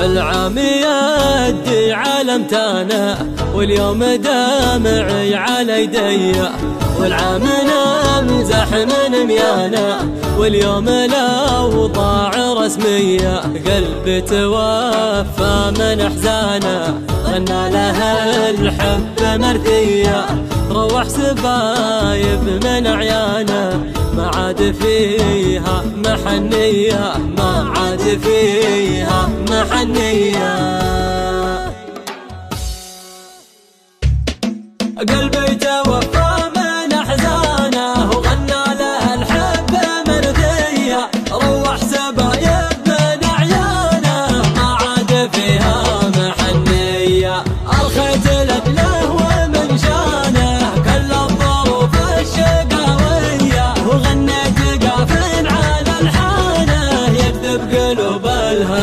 العام يدي علمتانا واليوم دمعي على يدي. والعام نمزح من ميانا واليوم الأوضاع رسمية قلبي توفى من أحزانه غنى له الحب مرثية. روح سبايب من عيانه عاد فيها محنية ما عاد فيها محنية. قلبي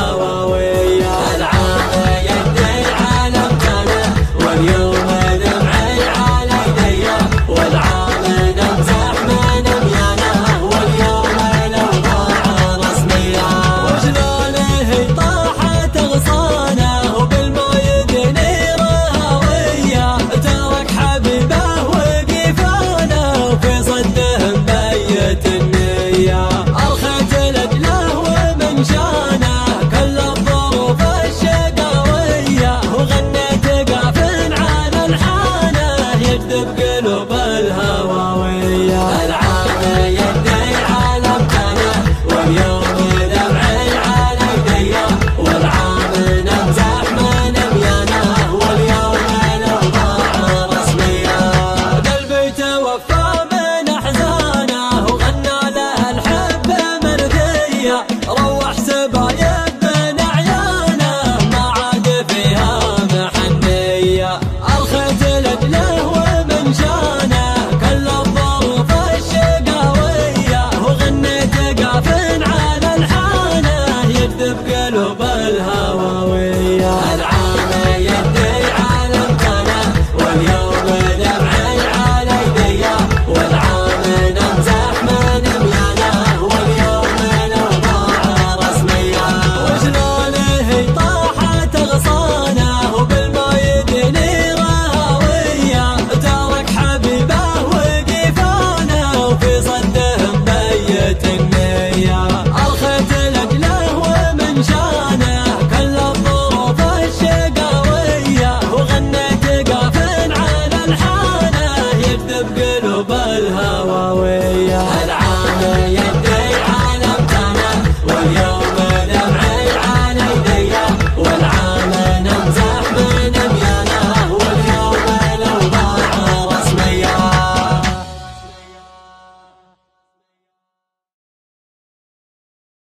Hawa. the